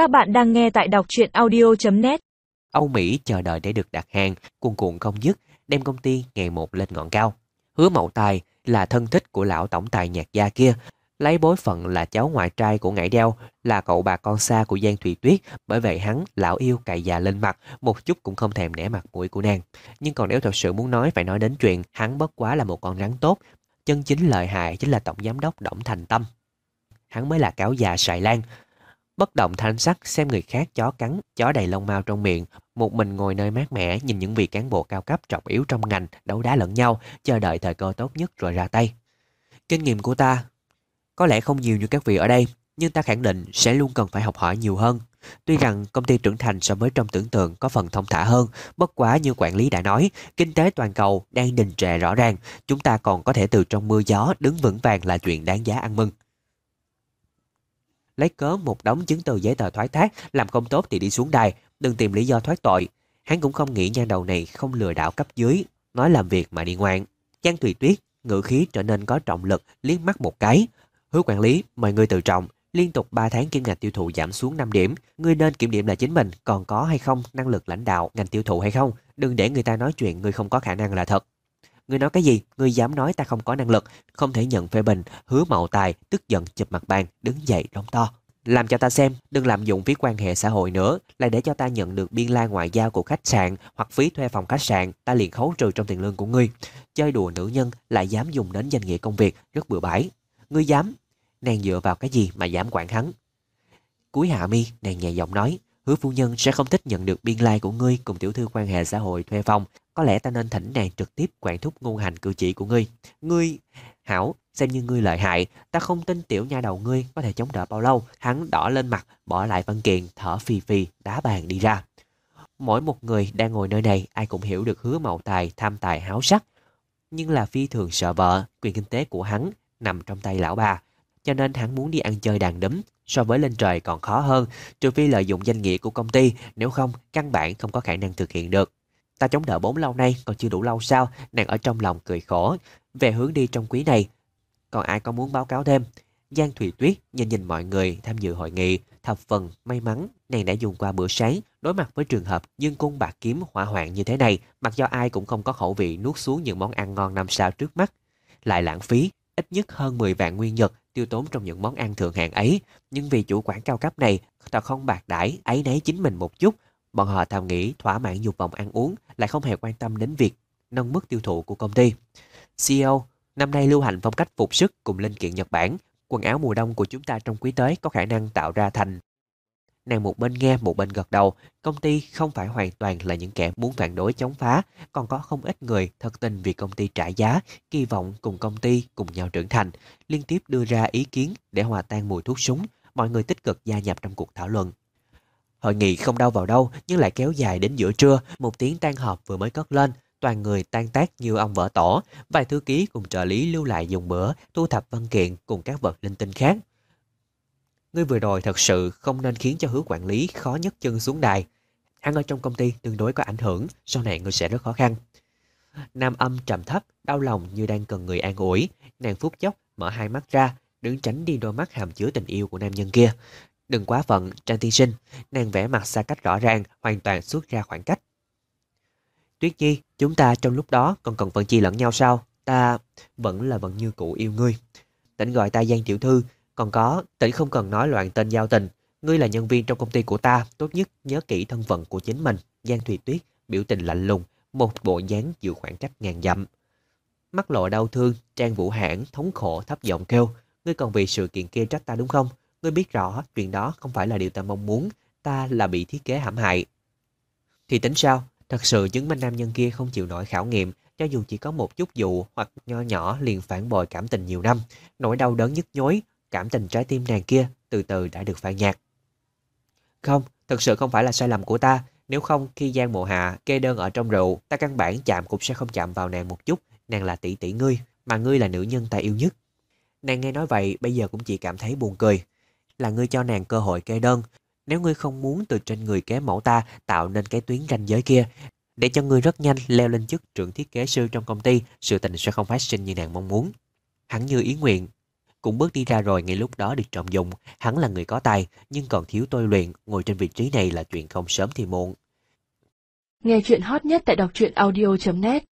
Các bạn đang nghe tại đọc truyện audio.net Âu Mỹ chờ đợi để được đặt hàng, cuồn cuộn không dứt, đem công ty ngày một lên ngọn cao. Hứa Mậu Tài là thân thích của lão tổng tài nhạc gia kia, lấy bối phận là cháu ngoại trai của ngải đeo, là cậu bà con xa của Giang Thủy Tuyết, bởi vậy hắn lão yêu cày già lên mặt, một chút cũng không thèm nể mặt mũi của nàng. Nhưng còn nếu thật sự muốn nói phải nói đến chuyện hắn bất quá là một con rắn tốt, chân chính lợi hại chính là tổng giám đốc Đổng Thành Tâm. Hắn mới là cáo già sài lan, Bất động thanh sắc xem người khác chó cắn, chó đầy lông mao trong miệng, một mình ngồi nơi mát mẻ nhìn những vị cán bộ cao cấp trọng yếu trong ngành đấu đá lẫn nhau, chờ đợi thời cơ tốt nhất rồi ra tay. Kinh nghiệm của ta có lẽ không nhiều như các vị ở đây, nhưng ta khẳng định sẽ luôn cần phải học hỏi nhiều hơn. Tuy rằng công ty trưởng thành so với trong tưởng tượng có phần thông thả hơn, bất quá như quản lý đã nói, kinh tế toàn cầu đang đình trệ rõ ràng, chúng ta còn có thể từ trong mưa gió đứng vững vàng là chuyện đáng giá ăn mừng lấy cớ một đống chứng từ giấy tờ thoái thác, làm không tốt thì đi xuống đài, đừng tìm lý do thoát tội. Hắn cũng không nghĩ nha đầu này không lừa đảo cấp dưới, nói làm việc mà đi ngoan. Giang Thùy Tuyết, ngữ khí trở nên có trọng lực, liếc mắt một cái. Hứa quản lý, mời người tự trọng, liên tục 3 tháng kim ngạch tiêu thụ giảm xuống 5 điểm. người nên kiểm điểm là chính mình còn có hay không năng lực lãnh đạo ngành tiêu thụ hay không. Đừng để người ta nói chuyện người không có khả năng là thật người nói cái gì? người dám nói ta không có năng lực, không thể nhận phê bình, hứa mậu tài, tức giận chụp mặt bàn, đứng dậy đóng to. Làm cho ta xem, đừng lạm dụng phí quan hệ xã hội nữa, lại để cho ta nhận được biên lai ngoại giao của khách sạn hoặc phí thuê phòng khách sạn, ta liền khấu trừ trong tiền lương của ngươi. Chơi đùa nữ nhân lại dám dùng đến danh nghĩa công việc, rất bừa bãi. Ngươi dám? Nàng dựa vào cái gì mà dám quản hắn? Cuối hạ mi, nàng nhẹ giọng nói, hứa phu nhân sẽ không thích nhận được biên lai của ngươi cùng tiểu thư quan hệ xã hội thuê phòng. Có lẽ ta nên thỉnh nàng trực tiếp quản thúc ngôn hành cử chỉ của ngươi. Ngươi... Hảo, xem như ngươi lợi hại, ta không tin tiểu nha đầu ngươi có thể chống đỡ bao lâu. Hắn đỏ lên mặt, bỏ lại văn kiện, thở phì phì, đá bàn đi ra. Mỗi một người đang ngồi nơi này, ai cũng hiểu được hứa mậu tài, tham tài háo sắc. Nhưng là phi thường sợ vợ, quyền kinh tế của hắn nằm trong tay lão bà. Cho nên hắn muốn đi ăn chơi đàn đấm, so với lên trời còn khó hơn, trừ phi lợi dụng danh nghĩa của công ty, nếu không, căn bản không có khả năng thực hiện được. Ta chống đỡ bốn lâu nay còn chưa đủ lâu sao, nàng ở trong lòng cười khổ. Về hướng đi trong quý này, còn ai có muốn báo cáo thêm? Giang Thủy Tuyết nhìn nhìn mọi người tham dự hội nghị, thập phần may mắn nàng đã dùng qua bữa sáng đối mặt với trường hợp dương cung bạc kiếm hỏa hoạn như thế này, mặc cho ai cũng không có khẩu vị nuốt xuống những món ăn ngon năm sao trước mắt. Lại lãng phí, ít nhất hơn 10 vạn nguyên nhật tiêu tốn trong những món ăn thượng hạng ấy, nhưng vì chủ quản cao cấp này ta không bạc đãi ấy nấy chính mình một chút, bọn họ thầm nghĩ thỏa mãn dục vọng ăn uống, lại không hề quan tâm đến việc nâng mức tiêu thụ của công ty. CEO Năm nay lưu hành phong cách phục sức cùng linh kiện Nhật Bản, quần áo mùa đông của chúng ta trong quý tới có khả năng tạo ra thành. Nàng một bên nghe một bên gật đầu, công ty không phải hoàn toàn là những kẻ muốn phản đối chống phá, còn có không ít người thật tình vì công ty trả giá, kỳ vọng cùng công ty cùng nhau trưởng thành, liên tiếp đưa ra ý kiến để hòa tan mùi thuốc súng, mọi người tích cực gia nhập trong cuộc thảo luận. Hội nghị không đau vào đâu nhưng lại kéo dài đến giữa trưa, một tiếng tan họp vừa mới cất lên, toàn người tan tác như ông vợ tổ, vài thư ký cùng trợ lý lưu lại dùng bữa, thu thập văn kiện cùng các vật linh tinh khác. Ngươi vừa rồi thật sự không nên khiến cho hứa quản lý khó nhất chân xuống đài. Hắn ở trong công ty tương đối có ảnh hưởng, sau này ngươi sẽ rất khó khăn. Nam âm trầm thấp, đau lòng như đang cần người an ủi. Nàng phút chốc, mở hai mắt ra, đứng tránh đi đôi mắt hàm chứa tình yêu của nam nhân kia. Đừng quá phận, Trang Tiên Sinh. Nàng vẽ mặt xa cách rõ ràng, hoàn toàn xuất ra khoảng cách. Tuyết Nhi, chúng ta trong lúc đó còn cần phân chi lẫn nhau sao? Ta vẫn là vẫn như cũ yêu ngươi. Tỉnh gọi ta Giang Tiểu Thư, còn có, tỉnh không cần nói loạn tên giao tình. Ngươi là nhân viên trong công ty của ta, tốt nhất nhớ kỹ thân phận của chính mình. Giang Thùy Tuyết, biểu tình lạnh lùng, một bộ dáng giữ khoảng cách ngàn dặm. Mắt lộ đau thương, Trang Vũ Hãn thống khổ thấp giọng kêu, ngươi còn vì sự kiện kia trách ta đúng không? Ngươi biết rõ chuyện đó không phải là điều ta mong muốn, ta là bị thiết kế hãm hại. Thì tính sao? Thật sự chứng minh nam nhân kia không chịu nổi khảo nghiệm, cho dù chỉ có một chút dụ hoặc nho nhỏ liền phản bội cảm tình nhiều năm. Nỗi đau đớn nhức nhối, cảm tình trái tim nàng kia từ từ đã được phai nhạt. Không, thật sự không phải là sai lầm của ta. Nếu không, khi Giang Mộ Hạ kê đơn ở trong rượu, ta căn bản chạm cũng sẽ không chạm vào nàng một chút. Nàng là tỷ tỷ ngươi, mà ngươi là nữ nhân ta yêu nhất. Nàng nghe nói vậy, bây giờ cũng chỉ cảm thấy buồn cười. Là ngươi cho nàng cơ hội kê đơn, nếu ngươi không muốn từ trên người kế mẫu ta tạo nên cái tuyến ranh giới kia, để cho ngươi rất nhanh leo lên chức trưởng thiết kế sư trong công ty, sự tình sẽ không phát sinh như nàng mong muốn. Hắn như ý nguyện. cũng bước đi ra rồi ngay lúc đó được trọng dụng. Hắn là người có tài, nhưng còn thiếu tôi luyện, ngồi trên vị trí này là chuyện không sớm thì muộn. Nghe chuyện hot nhất tại đọc truyện audio.net